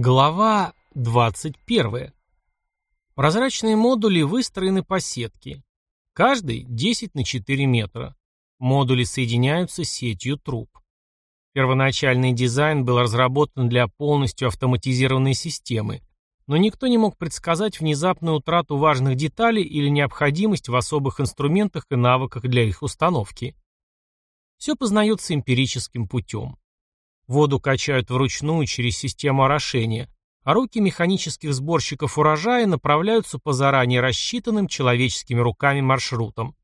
Глава 21. Прозрачные модули выстроены по сетке. Каждый 10 на 4 метра. Модули соединяются сетью труб. Первоначальный дизайн был разработан для полностью автоматизированной системы, но никто не мог предсказать внезапную утрату важных деталей или необходимость в особых инструментах и навыках для их установки. Все познается эмпирическим путем. Воду качают вручную через систему орошения, а руки механических сборщиков урожая направляются по заранее рассчитанным человеческими руками маршрутам.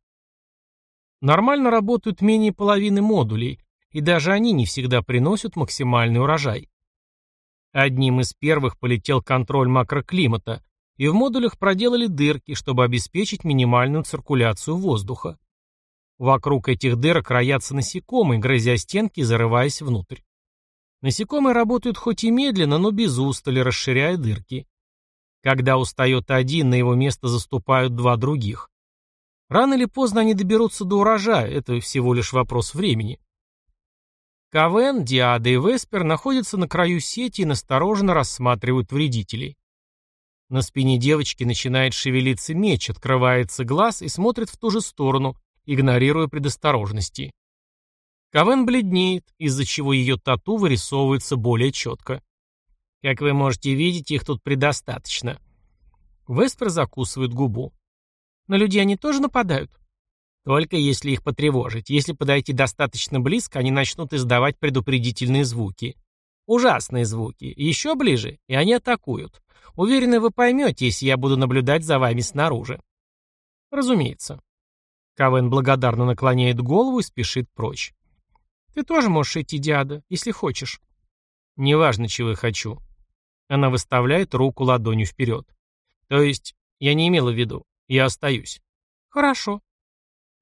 Нормально работают менее половины модулей, и даже они не всегда приносят максимальный урожай. Одним из первых полетел контроль макроклимата, и в модулях проделали дырки, чтобы обеспечить минимальную циркуляцию воздуха. Вокруг этих дырок роятся насекомые, грызя стенки и зарываясь внутрь. Насекомые работают хоть и медленно, но без устали, расширяя дырки. Когда устает один, на его место заступают два других. Рано или поздно они доберутся до урожая, это всего лишь вопрос времени. Кавен, Диада и Веспер находятся на краю сети и настороженно рассматривают вредителей. На спине девочки начинает шевелиться меч, открывается глаз и смотрит в ту же сторону, игнорируя предосторожности. Кавен бледнеет, из-за чего ее тату вырисовывается более четко. Как вы можете видеть, их тут предостаточно. Веспер закусывает губу. На людей они тоже нападают? Только если их потревожить. Если подойти достаточно близко, они начнут издавать предупредительные звуки. Ужасные звуки. Еще ближе, и они атакуют. Уверены, вы поймете, если я буду наблюдать за вами снаружи. Разумеется. Кавен благодарно наклоняет голову и спешит прочь. Ты тоже можешь идти, Диада, если хочешь. Неважно, чего я хочу. Она выставляет руку ладонью вперед. То есть, я не имела в виду. Я остаюсь. Хорошо.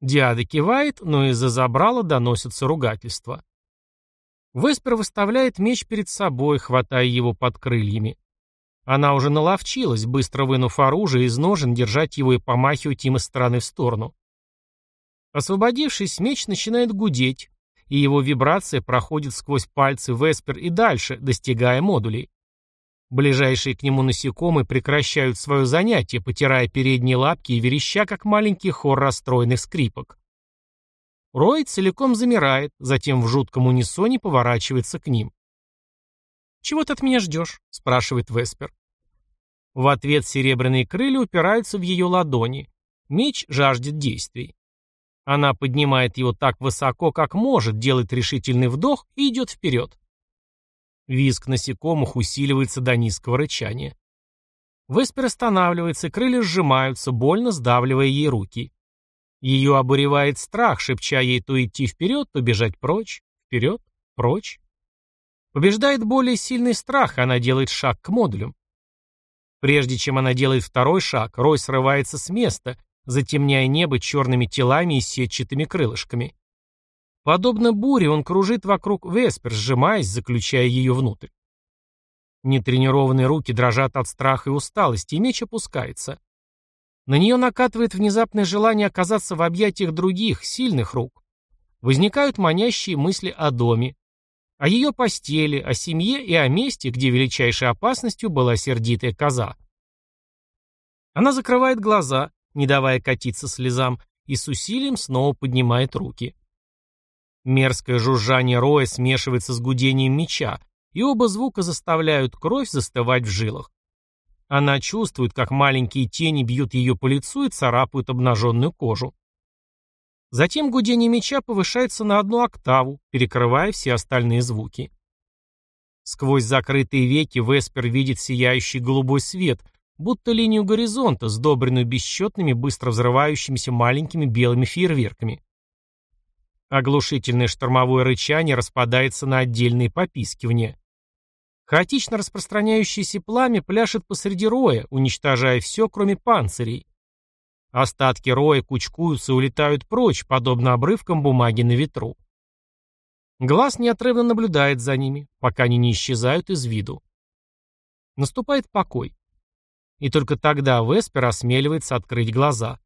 Диада кивает, но из-за забрала доносятся ругательства. Веспер выставляет меч перед собой, хватая его под крыльями. Она уже наловчилась, быстро вынув оружие из ножен, держать его и помахивать им из стороны в сторону. Освободившись, меч начинает гудеть, и его вибрация проходит сквозь пальцы Веспер и дальше, достигая модулей. Ближайшие к нему насекомые прекращают свое занятие, потирая передние лапки и вереща, как маленький хор расстроенных скрипок. Рой целиком замирает, затем в жутком унисоне поворачивается к ним. «Чего ты от меня ждешь?» — спрашивает Веспер. В ответ серебряные крылья упираются в ее ладони. Меч жаждет действий. Она поднимает его так высоко, как может, делает решительный вдох и идет вперед. Визг насекомых усиливается до низкого рычания. Веспер останавливается, крылья сжимаются, больно сдавливая ей руки. Ее обуревает страх, шепча ей то идти вперед, то бежать прочь, вперед, прочь. Побеждает более сильный страх, она делает шаг к модулям. Прежде чем она делает второй шаг, Рой срывается с места, затемняя небо черными телами и сетчатыми крылышками. Подобно буре он кружит вокруг Веспер, сжимаясь, заключая ее внутрь. Нетренированные руки дрожат от страха и усталости, и меч опускается. На нее накатывает внезапное желание оказаться в объятиях других, сильных рук. Возникают манящие мысли о доме, о ее постели, о семье и о месте, где величайшей опасностью была сердитая коза. Она закрывает глаза, не давая катиться слезам, и с усилием снова поднимает руки. Мерзкое жужжание роя смешивается с гудением меча, и оба звука заставляют кровь застывать в жилах. Она чувствует, как маленькие тени бьют ее по лицу и царапают обнаженную кожу. Затем гудение меча повышается на одну октаву, перекрывая все остальные звуки. Сквозь закрытые веки Веспер видит сияющий голубой свет, будто линию горизонта, сдобренную бесчетными быстро взрывающимися маленькими белыми фейерверками. Оглушительное штормовое рычание распадается на отдельные попискивания. Хаотично распространяющееся пламя пляшет посреди роя, уничтожая все, кроме панцирей. Остатки роя кучкуются и улетают прочь, подобно обрывкам бумаги на ветру. Глаз неотрывно наблюдает за ними, пока они не исчезают из виду. Наступает покой. И только тогда Веспер осмеливается открыть глаза.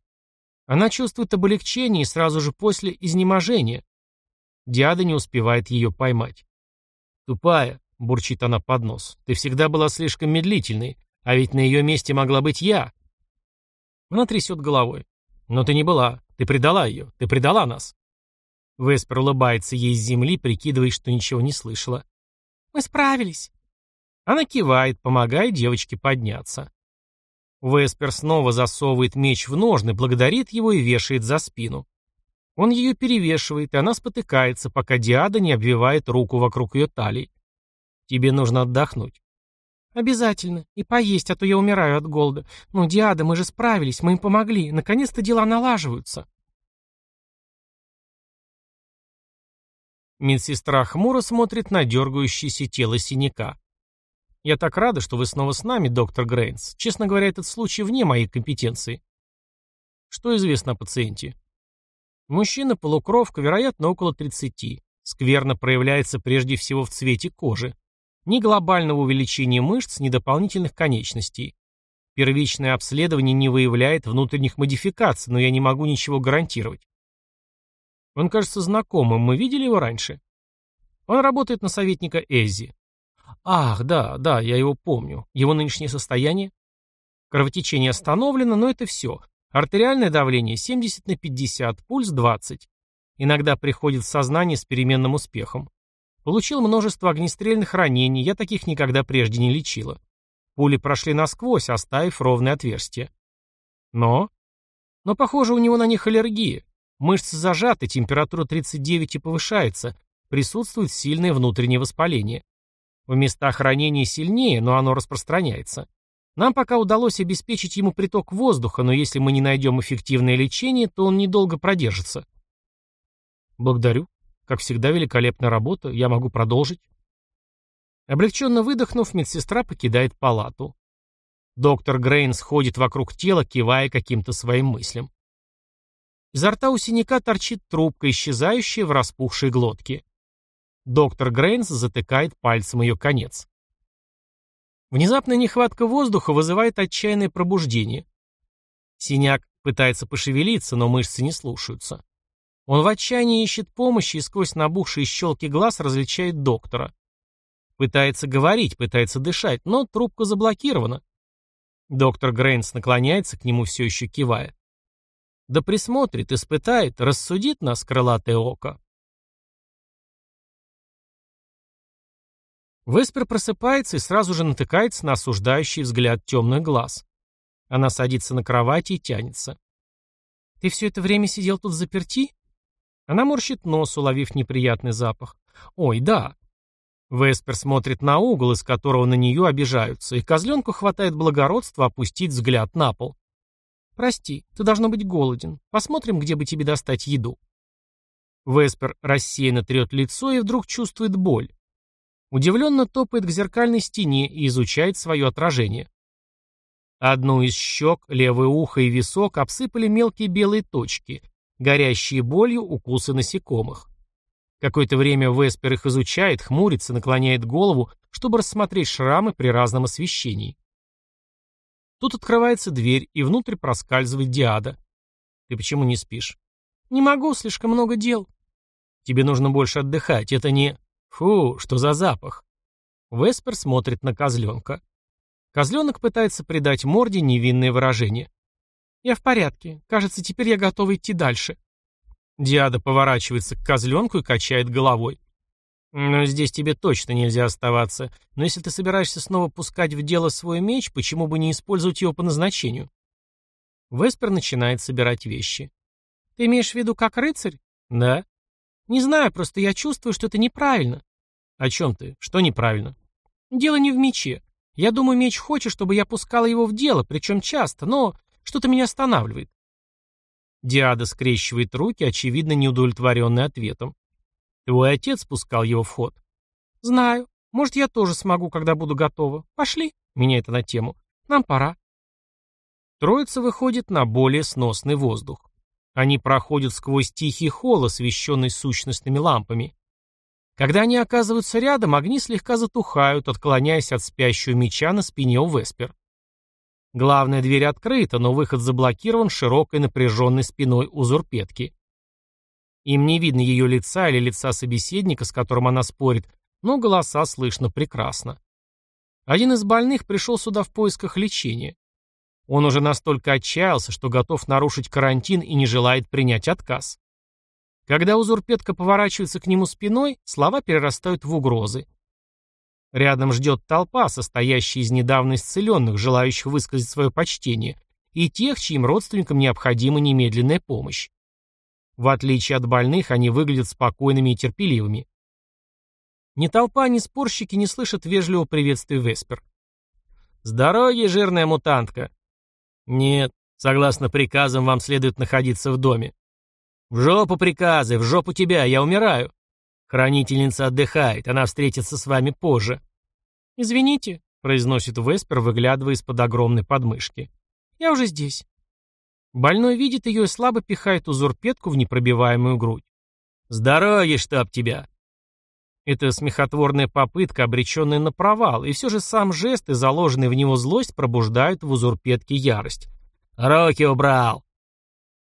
Она чувствует облегчение и сразу же после изнеможения. Диада не успевает ее поймать. «Тупая, — бурчит она под нос. «Ты всегда была слишком медлительной, а ведь на ее месте могла быть я». Она трясет головой. «Но ты не была. Ты предала ее. Ты предала нас». Веспер улыбается ей с земли, прикидывая, что ничего не слышала. «Мы справились». Она кивает, помогая девочке подняться. Веспер снова засовывает меч в ножны, благодарит его и вешает за спину. Он ее перевешивает, и она спотыкается, пока Диада не обвивает руку вокруг ее талии. Тебе нужно отдохнуть. Обязательно. И поесть, а то я умираю от голода. Ну, Диада, мы же справились, мы им помогли. Наконец-то дела налаживаются. Медсестра хмуро смотрит на дергающееся тело синяка. «Я так рада, что вы снова с нами, доктор Грейнс. Честно говоря, этот случай вне моей компетенции». «Что известно о пациенте?» Мужчина, полукровка, вероятно, около 30. Скверно проявляется прежде всего в цвете кожи. Ни глобального увеличения мышц, ни дополнительных конечностей. Первичное обследование не выявляет внутренних модификаций, но я не могу ничего гарантировать. Он кажется знакомым, мы видели его раньше. Он работает на советника Эззи. Ах, да, да, я его помню. Его нынешнее состояние? Кровотечение остановлено, но это все. Артериальное давление 70 на 50, пульс 20. Иногда приходит в сознание с переменным успехом. Получил множество огнестрельных ранений, я таких никогда прежде не лечила. Пули прошли насквозь, оставив ровное отверстие. Но? Но, похоже, у него на них аллергия. Мышцы зажаты, температура 39 и повышается, присутствует сильное внутреннее воспаление. В местах ранения сильнее, но оно распространяется. Нам пока удалось обеспечить ему приток воздуха, но если мы не найдем эффективное лечение, то он недолго продержится. Благодарю. Как всегда, великолепная работа. Я могу продолжить. Облегченно выдохнув, медсестра покидает палату. Доктор Грейнс ходит вокруг тела, кивая каким-то своим мыслям. Изо рта у синяка торчит трубка, исчезающая в распухшей глотке. Доктор Грейнс затыкает пальцем ее конец. Внезапная нехватка воздуха вызывает отчаянное пробуждение. Синяк пытается пошевелиться, но мышцы не слушаются. Он в отчаянии ищет помощи и сквозь набухшие щелки глаз различает доктора. Пытается говорить, пытается дышать, но трубка заблокирована. Доктор Грейнс наклоняется к нему, все еще кивая. Да присмотрит, испытает, рассудит нас крылатое око. Веспер просыпается и сразу же натыкается на осуждающий взгляд темных глаз. Она садится на кровати и тянется. «Ты все это время сидел тут заперти?» Она морщит нос, уловив неприятный запах. «Ой, да». Веспер смотрит на угол, из которого на нее обижаются, и козленку хватает благородства опустить взгляд на пол. «Прости, ты должно быть голоден. Посмотрим, где бы тебе достать еду». Веспер рассеянно трет лицо и вдруг чувствует боль. Удивленно топает к зеркальной стене и изучает свое отражение. Одну из щек, левое ухо и висок обсыпали мелкие белые точки, горящие болью укусы насекомых. Какое-то время Веспер их изучает, хмурится, наклоняет голову, чтобы рассмотреть шрамы при разном освещении. Тут открывается дверь, и внутрь проскальзывает Диада. «Ты почему не спишь?» «Не могу, слишком много дел». «Тебе нужно больше отдыхать, это не...» «Фу, что за запах?» Веспер смотрит на козленка. Козленок пытается придать морде невинное выражение. «Я в порядке. Кажется, теперь я готова идти дальше». Диада поворачивается к козленку и качает головой. «Но здесь тебе точно нельзя оставаться. Но если ты собираешься снова пускать в дело свой меч, почему бы не использовать его по назначению?» Веспер начинает собирать вещи. «Ты имеешь в виду как рыцарь?» «Да». «Не знаю, просто я чувствую, что это неправильно». «О чем ты? Что неправильно?» «Дело не в мече. Я думаю, меч хочет, чтобы я пускала его в дело, причем часто, но что-то меня останавливает. Диада скрещивает руки, очевидно неудовлетворенный ответом. Твой отец спускал его в ход. Знаю. Может, я тоже смогу, когда буду готова. Пошли. Меня это на тему. Нам пора. Троица выходит на более сносный воздух. Они проходят сквозь тихий холл, освещенный сущностными лампами. Когда они оказываются рядом, огни слегка затухают, отклоняясь от спящего меча на спине у Веспер. Главная дверь открыта, но выход заблокирован широкой напряженной спиной узурпетки. Им не видно ее лица или лица собеседника, с которым она спорит, но голоса слышно прекрасно. Один из больных пришел сюда в поисках лечения. Он уже настолько отчаялся, что готов нарушить карантин и не желает принять отказ. Когда узурпетка поворачивается к нему спиной, слова перерастают в угрозы. Рядом ждет толпа, состоящая из недавно исцеленных, желающих высказать свое почтение, и тех, чьим родственникам необходима немедленная помощь. В отличие от больных, они выглядят спокойными и терпеливыми. Ни толпа, ни спорщики не слышат вежливого приветствия Веспер. «С жирная мутантка!» «Нет, согласно приказам, вам следует находиться в доме». «В жопу приказы, в жопу тебя, я умираю!» «Хранительница отдыхает, она встретится с вами позже». «Извините», — произносит Веспер, выглядывая из-под огромной подмышки. «Я уже здесь». Больной видит ее и слабо пихает узурпетку в непробиваемую грудь. «С дороги, чтоб тебя!» Это смехотворная попытка, обреченная на провал, и все же сам жест и заложенный в него злость пробуждают в узурпетке ярость. «Руки убрал!»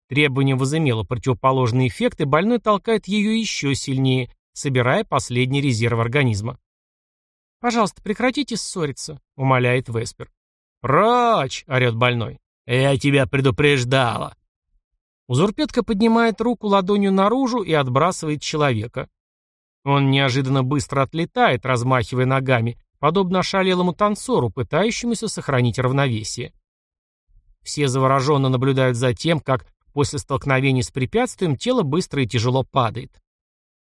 Требование возымело противоположный эффект, и больной толкает ее еще сильнее, собирая последний резерв организма. «Пожалуйста, прекратите ссориться», — умоляет Веспер. «Прочь!» — орет больной. «Я тебя предупреждала!» Узурпетка поднимает руку ладонью наружу и отбрасывает человека. Он неожиданно быстро отлетает, размахивая ногами, подобно ошалелому танцору, пытающемуся сохранить равновесие. Все завороженно наблюдают за тем, как после столкновения с препятствием тело быстро и тяжело падает.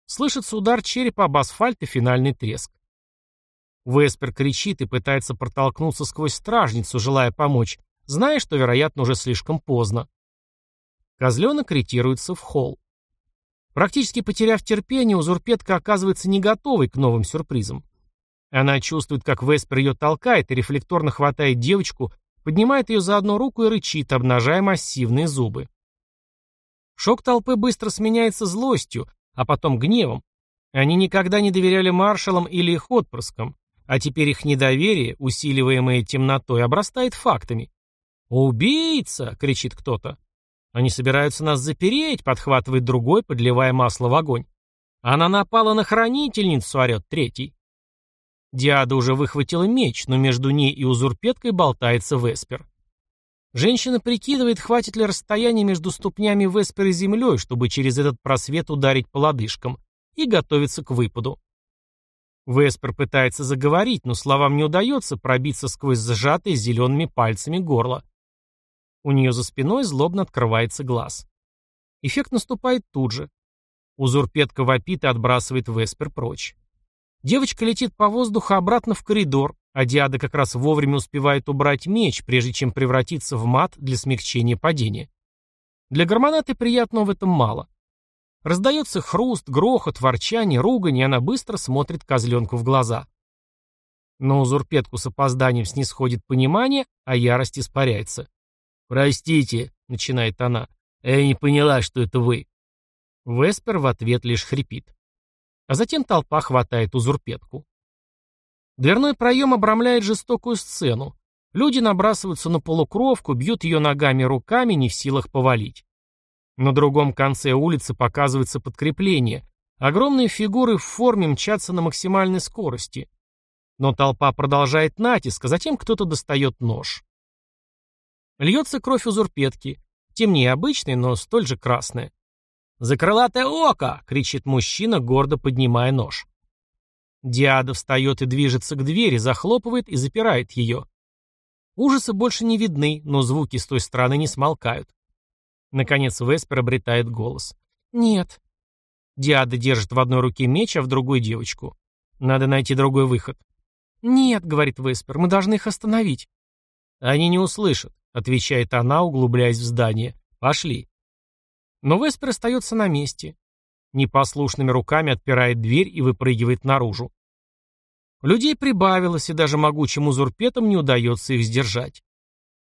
Слышится удар черепа об асфальт и финальный треск. Веспер кричит и пытается протолкнуться сквозь стражницу, желая помочь, зная, что, вероятно, уже слишком поздно. Козленок ретируется в холл. Практически потеряв терпение, узурпетка оказывается не готовой к новым сюрпризам. Она чувствует, как Веспер ее толкает и рефлекторно хватает девочку, поднимает ее за одну руку и рычит, обнажая массивные зубы. Шок толпы быстро сменяется злостью, а потом гневом. Они никогда не доверяли маршалам или их отпрыскам, а теперь их недоверие, усиливаемое темнотой, обрастает фактами. «Убийца!» — кричит кто-то. «Они собираются нас запереть», — подхватывает другой, подливая масло в огонь. «Она напала на хранительницу», — орет третий. Диада уже выхватила меч, но между ней и узурпеткой болтается Веспер. Женщина прикидывает, хватит ли расстояние между ступнями Веспер и землей, чтобы через этот просвет ударить по лодыжкам, и готовится к выпаду. Веспер пытается заговорить, но словам не удается пробиться сквозь сжатые зелеными пальцами горло. У нее за спиной злобно открывается глаз. Эффект наступает тут же. Узурпетка вопит и отбрасывает Веспер прочь. Девочка летит по воздуху обратно в коридор, а Диада как раз вовремя успевает убрать меч, прежде чем превратиться в мат для смягчения падения. Для гормонаты приятного в этом мало. Раздается хруст, грохот, ворчание, ругань, и она быстро смотрит козленку в глаза. Но узурпетку с опозданием снисходит понимание, а ярость испаряется. «Простите», — начинает она, — «я не поняла, что это вы». Веспер в ответ лишь хрипит. А затем толпа хватает узурпетку. Дверной проем обрамляет жестокую сцену. Люди набрасываются на полукровку, бьют ее ногами и руками, не в силах повалить. На другом конце улицы показывается подкрепление. Огромные фигуры в форме мчатся на максимальной скорости. Но толпа продолжает натиск, а затем кто-то достает нож. Льется кровь узурпетки, темнее обычной, но столь же красная. «За крылатое око!» — кричит мужчина, гордо поднимая нож. Диада встает и движется к двери, захлопывает и запирает ее. Ужасы больше не видны, но звуки с той стороны не смолкают. Наконец Веспер обретает голос. «Нет». Диада держит в одной руке меч, а в другой девочку. Надо найти другой выход. «Нет», — говорит Веспер, — «мы должны их остановить». «Они не услышат. — отвечает она, углубляясь в здание. «Пошли». Но Веспер остается на месте. Непослушными руками отпирает дверь и выпрыгивает наружу. Людей прибавилось, и даже могучим узурпетам не удается их сдержать.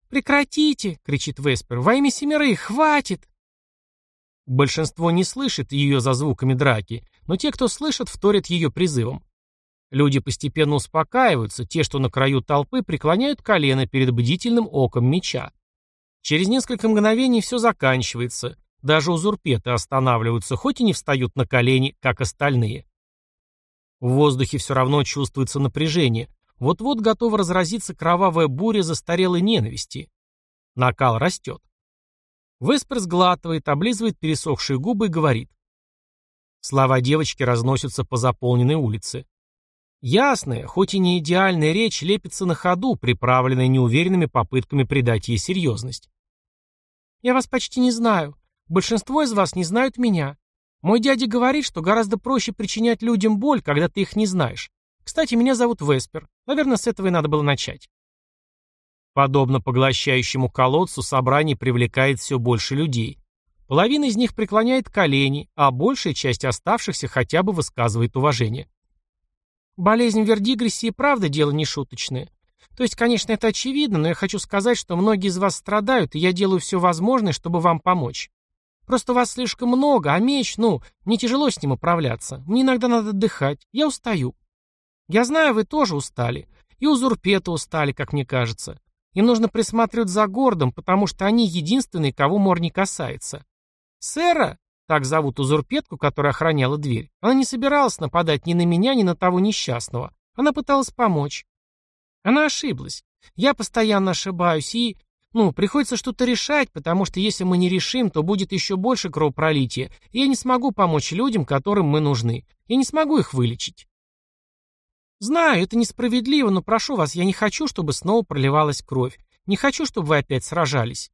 «Прекратите!» — кричит Веспер. «Во имя семерых! Хватит!» Большинство не слышит ее за звуками драки, но те, кто слышит, вторят ее призывом. Люди постепенно успокаиваются, те, что на краю толпы, преклоняют колено перед бдительным оком меча. Через несколько мгновений все заканчивается. Даже узурпеты останавливаются, хоть и не встают на колени, как остальные. В воздухе все равно чувствуется напряжение. Вот-вот готова разразиться кровавая буря застарелой ненависти. Накал растет. Веспер сглатывает, облизывает пересохшие губы и говорит. Слова девочки разносятся по заполненной улице. Ясная, хоть и не идеальная речь лепится на ходу, приправленная неуверенными попытками придать ей серьезность. «Я вас почти не знаю. Большинство из вас не знают меня. Мой дядя говорит, что гораздо проще причинять людям боль, когда ты их не знаешь. Кстати, меня зовут Веспер. Наверное, с этого и надо было начать». Подобно поглощающему колодцу, собрание привлекает все больше людей. Половина из них преклоняет колени, а большая часть оставшихся хотя бы высказывает уважение. Болезнь Вердигресси и правда дело не шуточное. То есть, конечно, это очевидно, но я хочу сказать, что многие из вас страдают, и я делаю все возможное, чтобы вам помочь. Просто вас слишком много, а меч, ну, мне тяжело с ним управляться. Мне иногда надо отдыхать. Я устаю. Я знаю, вы тоже устали. И узурпеты устали, как мне кажется. Им нужно присматривать за городом, потому что они единственные, кого мор не касается. Сэра, так зовут узурпетку, которая охраняла дверь, она не собиралась нападать ни на меня, ни на того несчастного. Она пыталась помочь. Она ошиблась. Я постоянно ошибаюсь, и... Ну, приходится что-то решать, потому что если мы не решим, то будет еще больше кровопролития, и я не смогу помочь людям, которым мы нужны. Я не смогу их вылечить. Знаю, это несправедливо, но прошу вас, я не хочу, чтобы снова проливалась кровь. Не хочу, чтобы вы опять сражались.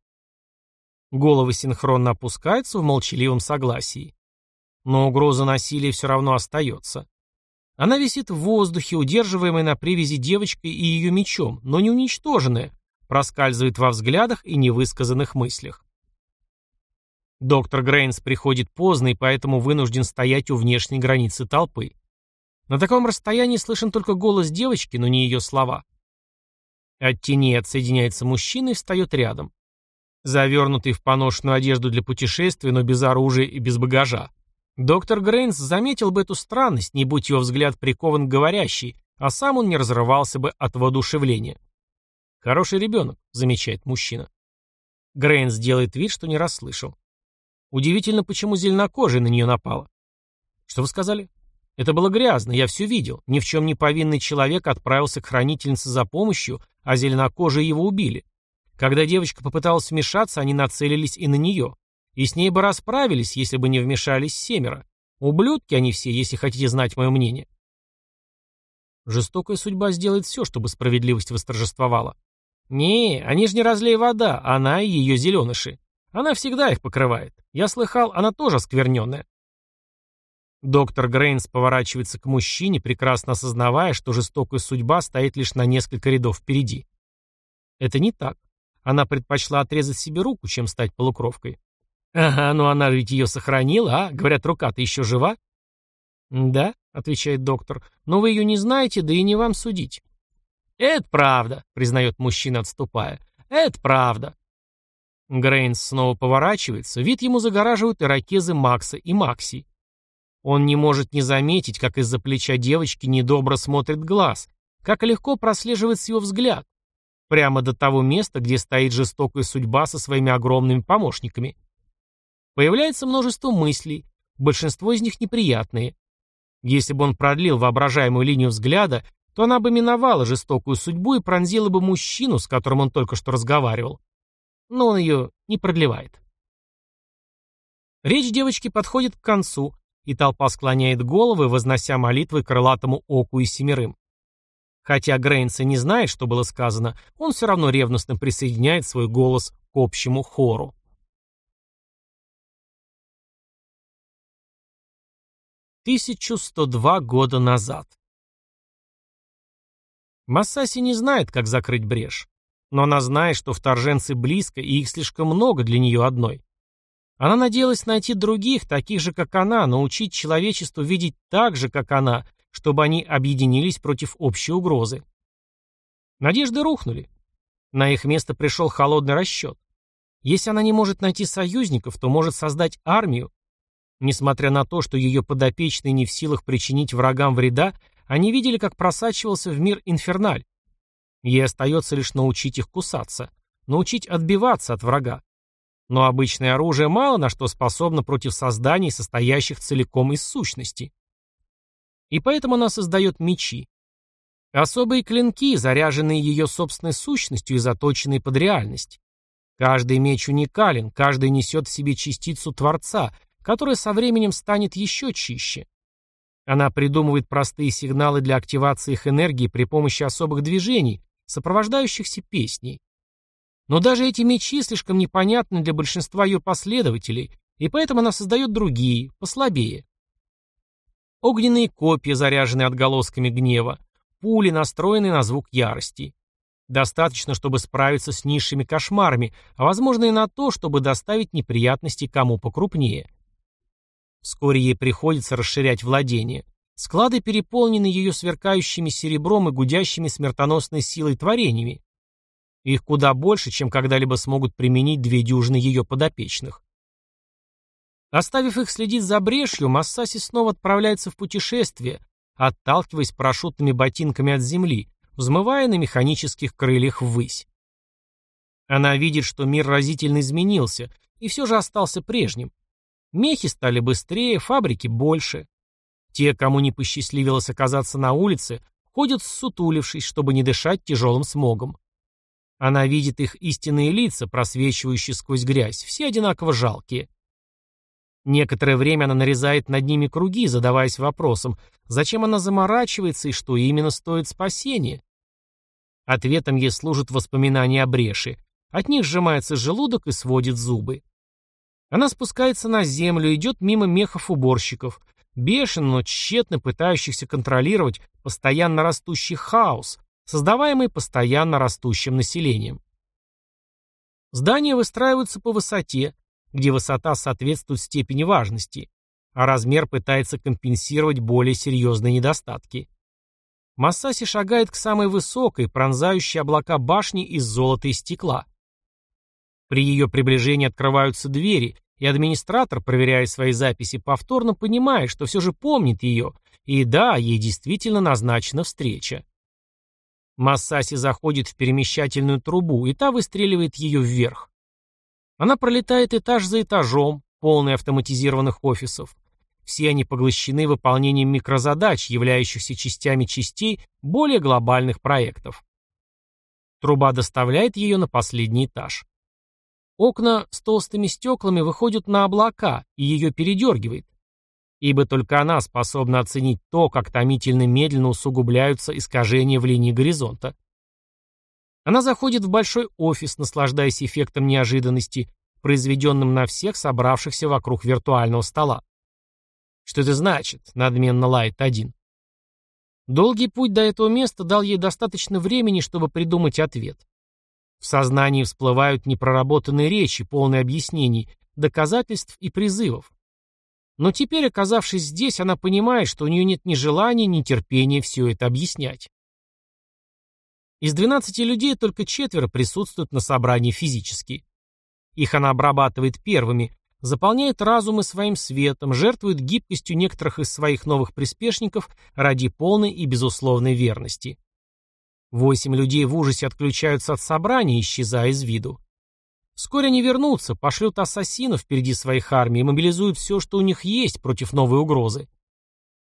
Головы синхронно опускаются в молчаливом согласии. Но угроза насилия все равно остается. Она висит в воздухе, удерживаемая на привязи девочкой и ее мечом, но не уничтоженная, проскальзывает во взглядах и невысказанных мыслях. Доктор Грейнс приходит поздно и поэтому вынужден стоять у внешней границы толпы. На таком расстоянии слышен только голос девочки, но не ее слова. От тени отсоединяется мужчина и встает рядом. Завернутый в поношенную одежду для путешествия, но без оружия и без багажа. Доктор Грейнс заметил бы эту странность, не будь его взгляд прикован к говорящей, а сам он не разрывался бы от воодушевления. «Хороший ребенок», — замечает мужчина. Грейнс делает вид, что не расслышал. Удивительно, почему зеленокожая на нее напала. «Что вы сказали?» «Это было грязно, я все видел. Ни в чем не повинный человек отправился к хранительнице за помощью, а зеленокожие его убили. Когда девочка попыталась вмешаться, они нацелились и на нее. И с ней бы расправились, если бы не вмешались семеро. Ублюдки они все, если хотите знать мое мнение. Жестокая судьба сделает все, чтобы справедливость восторжествовала. Не, они же не разлей вода, она и ее зеленыши. Она всегда их покрывает. Я слыхал, она тоже оскверненная. Доктор Грейнс поворачивается к мужчине, прекрасно осознавая, что жестокая судьба стоит лишь на несколько рядов впереди. Это не так. Она предпочла отрезать себе руку, чем стать полукровкой. «Ага, ну она ведь ее сохранила, а? Говорят, рука-то еще жива?» «Да», — отвечает доктор, — «но вы ее не знаете, да и не вам судить». «Это правда», — признает мужчина, отступая. «Это правда». Грейнс снова поворачивается, вид ему загораживают ирокезы Макса и Макси. Он не может не заметить, как из-за плеча девочки недобро смотрит глаз, как легко прослеживается его взгляд. Прямо до того места, где стоит жестокая судьба со своими огромными помощниками. Появляется множество мыслей, большинство из них неприятные. Если бы он продлил воображаемую линию взгляда, то она бы миновала жестокую судьбу и пронзила бы мужчину, с которым он только что разговаривал. Но он ее не продлевает. Речь девочки подходит к концу, и толпа склоняет головы, вознося молитвы крылатому оку и семерым. Хотя Грейнс и не знает, что было сказано, он все равно ревностно присоединяет свой голос к общему хору. 1102 года назад. Массаси не знает, как закрыть брешь. Но она знает, что вторженцы близко, и их слишком много для нее одной. Она надеялась найти других, таких же, как она, научить человечеству видеть так же, как она, чтобы они объединились против общей угрозы. Надежды рухнули. На их место пришел холодный расчет. Если она не может найти союзников, то может создать армию, Несмотря на то, что ее подопечные не в силах причинить врагам вреда, они видели, как просачивался в мир инферналь. Ей остается лишь научить их кусаться, научить отбиваться от врага. Но обычное оружие мало на что способно против созданий, состоящих целиком из сущности. И поэтому она создает мечи. Особые клинки, заряженные ее собственной сущностью и заточенные под реальность. Каждый меч уникален, каждый несет в себе частицу Творца, которая со временем станет еще чище. Она придумывает простые сигналы для активации их энергии при помощи особых движений, сопровождающихся песней. Но даже эти мечи слишком непонятны для большинства ее последователей, и поэтому она создает другие, послабее. Огненные копья, заряженные отголосками гнева, пули, настроенные на звук ярости. Достаточно, чтобы справиться с низшими кошмарами, а возможно и на то, чтобы доставить неприятности кому покрупнее. Вскоре ей приходится расширять владение. Склады переполнены ее сверкающими серебром и гудящими смертоносной силой творениями. Их куда больше, чем когда-либо смогут применить две дюжины ее подопечных. Оставив их следить за брешью, Массаси снова отправляется в путешествие, отталкиваясь парашютными ботинками от земли, взмывая на механических крыльях ввысь. Она видит, что мир разительно изменился, и все же остался прежним. Мехи стали быстрее, фабрики больше. Те, кому не посчастливилось оказаться на улице, ходят ссутулившись, чтобы не дышать тяжелым смогом. Она видит их истинные лица, просвечивающие сквозь грязь, все одинаково жалкие. Некоторое время она нарезает над ними круги, задаваясь вопросом, зачем она заморачивается и что именно стоит спасения. Ответом ей служат воспоминания о бреши. От них сжимается желудок и сводит зубы. Она спускается на землю, идет мимо мехов уборщиков, бешено, но тщетно пытающихся контролировать постоянно растущий хаос, создаваемый постоянно растущим населением. Здания выстраиваются по высоте, где высота соответствует степени важности, а размер пытается компенсировать более серьезные недостатки. Массаси шагает к самой высокой, пронзающей облака башни из золота и стекла. При ее приближении открываются двери, и администратор, проверяя свои записи повторно, понимает, что все же помнит ее, и да, ей действительно назначена встреча. Массаси заходит в перемещательную трубу, и та выстреливает ее вверх. Она пролетает этаж за этажом, полный автоматизированных офисов. Все они поглощены выполнением микрозадач, являющихся частями частей более глобальных проектов. Труба доставляет ее на последний этаж. Окна с толстыми стеклами выходят на облака, и ее передергивает. Ибо только она способна оценить то, как томительно медленно усугубляются искажения в линии горизонта. Она заходит в большой офис, наслаждаясь эффектом неожиданности, произведенным на всех собравшихся вокруг виртуального стола. «Что это значит?» — надменно лает один. Долгий путь до этого места дал ей достаточно времени, чтобы придумать ответ. В сознании всплывают непроработанные речи, полные объяснений, доказательств и призывов. Но теперь, оказавшись здесь, она понимает, что у нее нет ни желания, ни терпения все это объяснять. Из 12 людей только четверо присутствуют на собрании физически. Их она обрабатывает первыми, заполняет разумы своим светом, жертвует гибкостью некоторых из своих новых приспешников ради полной и безусловной верности. Восемь людей в ужасе отключаются от собрания, исчезая из виду. Вскоре они вернутся, пошлют ассасинов впереди своих армий и мобилизуют все, что у них есть против новой угрозы.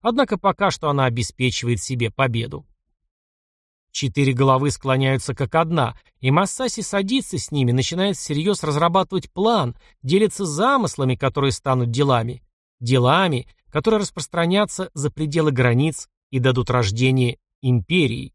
Однако пока что она обеспечивает себе победу. Четыре головы склоняются как одна, и Массаси садится с ними, начинает всерьез разрабатывать план, делится замыслами, которые станут делами. Делами, которые распространятся за пределы границ и дадут рождение империи.